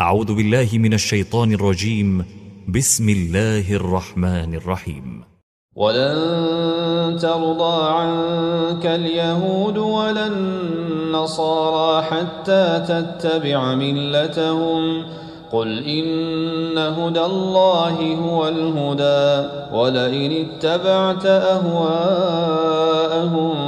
أعوذ بالله من الشيطان الرجيم. بسم الله الرحمن الرحيم. ولن ترضى عنك اليهود ولا النصارى حتى تتبع ملتهم. قل إن هدى الله هو الهدى. ولئن اتبعت أهواءهم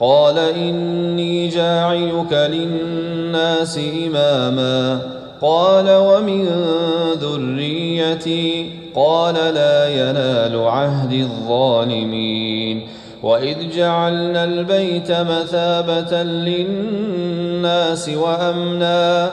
قال إني جاعلك للناس إماما. قال ومن ذريتي؟ قال لا ينال عهد الظالمين. وإذ جعلنا البيت مثابة للناس وأمنا.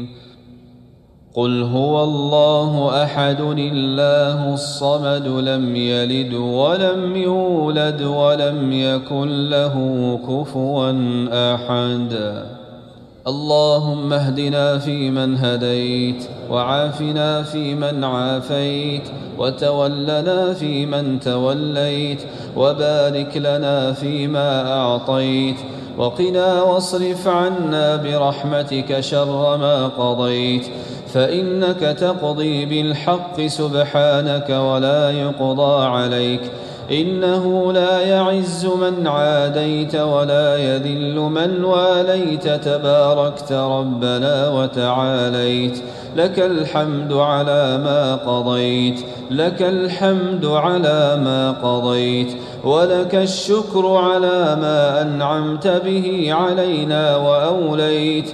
قل هو الله احد الله الصمد لم يلد ولم يولد ولم يكن له كفوا احد. اللهم اهدنا فيمن هديت وعافنا فيمن عافيت وتولنا فيمن توليت وبارك لنا فيما اعطيت وقنا واصرف عنا برحمتك شر ما قضيت فإنك تقضي بالحق سبحانك ولا يقضى عليك. إنه لا يعز من عاديت ولا يذل من واليت. تباركت ربنا وتعاليت. لك الحمد على ما قضيت. لك الحمد على ما قضيت. ولك الشكر على ما أنعمت به علينا وأوليت.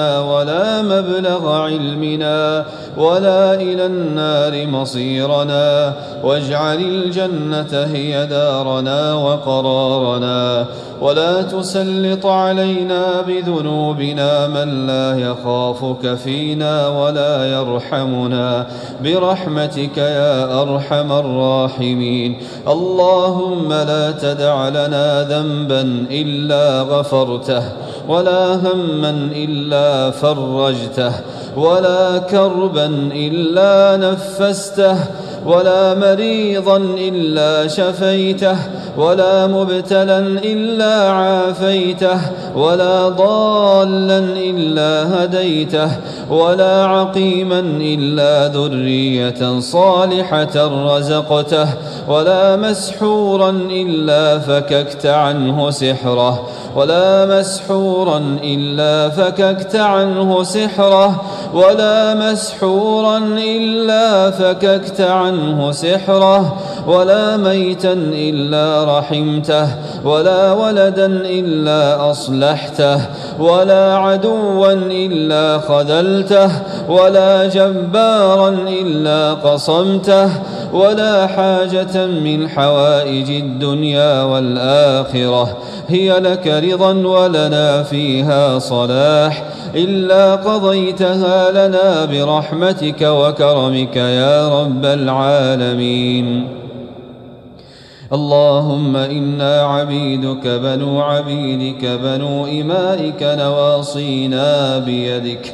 ولا مبلغ علمنا ولا إلى النار مصيرنا واجعل الجنة هي دارنا وقرارنا ولا تسلط علينا بذنوبنا من لا يخافك فينا ولا يرحمنا برحمتك يا أرحم الراحمين اللهم لا تدع لنا ذنبا إلا غفرته ولا هما إلا فرجته ولا كربا إلا نفسته ولا مريضا إلا شفيته ولا مبتلا إلا عافيته ولا ضالا إلا هديته ولا عقيما إلا ذرية صالحة رزقته. ولا مسحورا إلا فككت عنه سحرة. ولا مسحورا إلا فككت عنه سحرة. ولا مسحورا إلا فككت عنه سحرة. ولا ميتا إلا رحمته. ولا ولدا إلا أصلحته. ولا عدوا إلا خذلته. ولا جبارا إلا قصمته ولا حاجة من حوائج الدنيا والآخرة. هي لك رضا ولنا فيها صلاح. إلا قضيتها لنا برحمتك وكرمك يا رب العالمين. اللهم إنا عبيدك بنو عبيدك بنو إمائك نواصينا بيدك.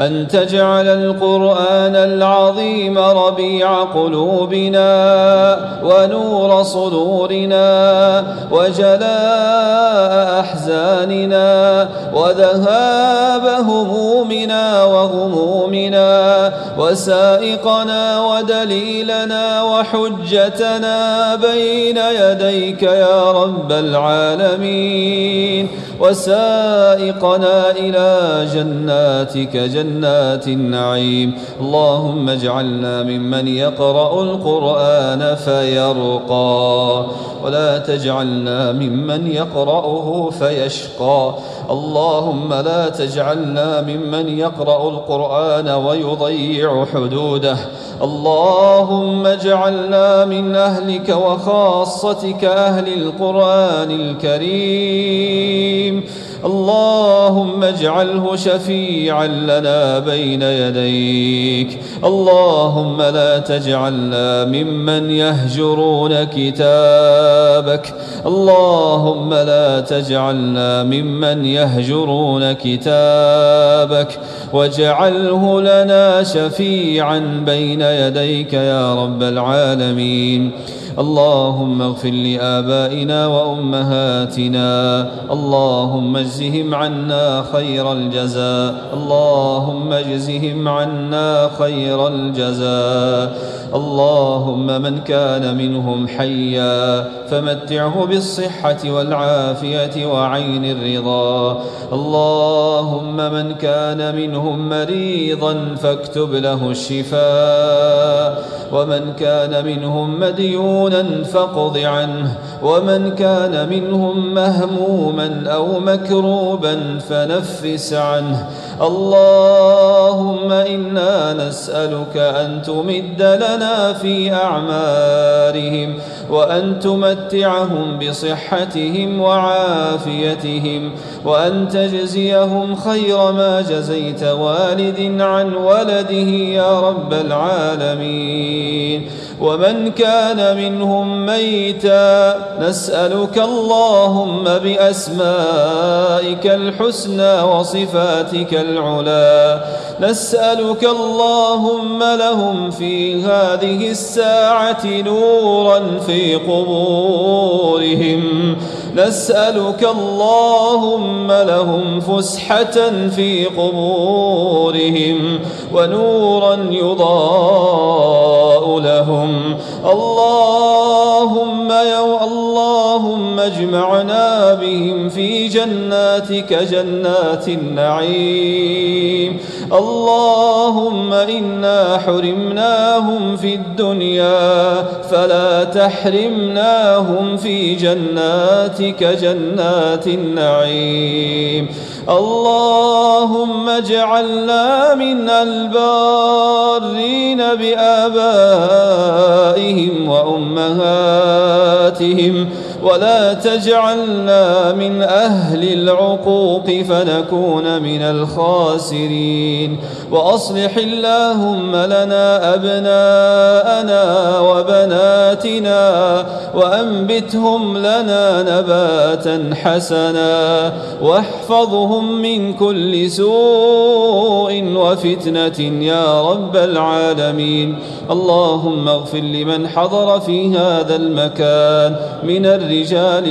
أن تجعل القرآن العظيم ربيع قلوبنا ونور صدورنا وجلاء أحزاننا وذهاب همومنا وغمومنا وسائقنا ودليلنا وحجتنا بين يديك يا رب العالمين وسائقنا إلى جناتك جنات النعيم. اللهم اجعلنا ممن يقرأ القرآن فيرقى. ولا تجعلنا ممن يقرأه فيشقى. اللهم لا تجعلنا ممن يقرأ القرآن ويضيع حدوده. اللهم اجعلنا من أهلك وخاصتك أهل القرآن الكريم. اللهم اجعله شفيعا لنا بين يديك. اللهم لا تجعلنا ممن يهجرون كتابك. اللهم لا تجعلنا ممن يهجرون كتابك. واجعله لنا شفيعا بين يديك يا رب العالمين. اللهم اغفر لآبائنا وأمهاتنا. اللهم اجزهم عنا خير الجزاء. اللهم اجزهم عنا خير الجزاء. اللهم من كان منهم حيا فمتعه بالصحة والعافية وعين الرضا. اللهم من كان منهم مريضا فاكتب له الشفاء. ومن كان منهم مديونا فاقض عنه. ومن كان منهم مهموما أو مكروبا فنفس عنه. اللهم إنا نسألك أن تمد لنا في أعمارهم وأن تمتعهم بصحتهم وعافيتهم وأن تجزيهم خير ما جزيت والد عن ولده يا رب العالمين ومن كان منهم ميتا نسألك اللهم بأسمائك الحسنى وصفاتك العلا نسألك اللهم لهم في هذه الساعة نورا في قبورهم. نسألك اللهم لهم فسحة في قبورهم ونورا يضاء لهم. اللهم يا اللهم اجمعنا بهم في جناتك جنات النعيم. اللهم إنا حرمناهم في الدنيا فلا تحرمناهم في جناتك جنات النعيم. اللهم اجعلنا من البارين بآبائهم وأمهاتهم ولا تجعلنا من أهل العقوق فنكون من الخاسرين وأصلح اللهم لنا أبناءنا وبناتنا وأنبتهم لنا نباتا حسنا واحفظهم من كل سوء وفتنة يا رب العالمين اللهم اغفر لمن حضر في هذا المكان من الرجال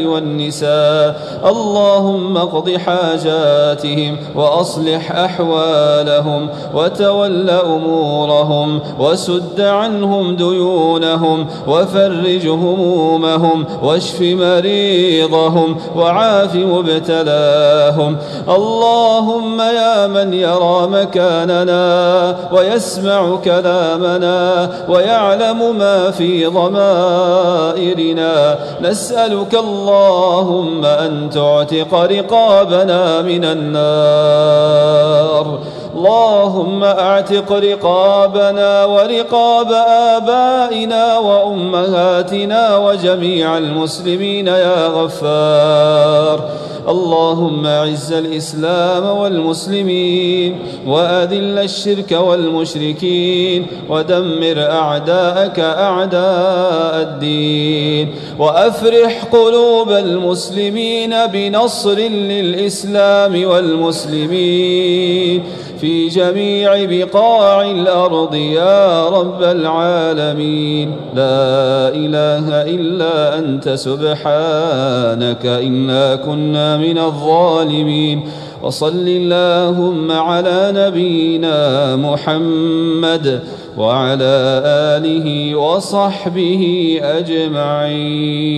والنساء. اللهم اقض حاجاتهم وأصلح أحوالهم وتول أمورهم وسد عنهم ديونهم وفرج همومهم واشف مريضهم وعاف مبتلاهم. اللهم يا من يرى مكاننا ويسمع كلامنا ويعلم ما في ضمائرنا. نسألك اللهم أن تعتق رقابنا من النار. اللهم أعتق رقابنا ورقاب آبائنا وأمهاتنا وجميع المسلمين يا غفار. اللهم أعز الإسلام والمسلمين وأذل الشرك والمشركين ودمر أعداءك أعداء الدين. وأفرح قلوب المسلمين بنصر للإسلام والمسلمين. في جميع بقاع الأرض يا رب العالمين. لا إله إلا أنت سبحانك إنا كنا من الظالمين. وصل اللهم على نبينا محمد وعلى آله وصحبه أجمعين.